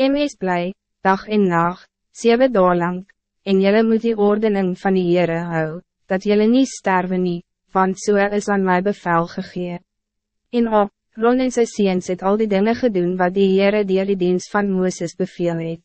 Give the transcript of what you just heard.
En wees blij, dag en nacht, zeven dagen lang, en jelle moet die ordening van die Heere hou, dat jelle niet sterven nie, want so is aan mij bevel gegee. En op, Ron en sy seens het al die dingen gedoen wat die Heere dier die diens van Mooses beveel het.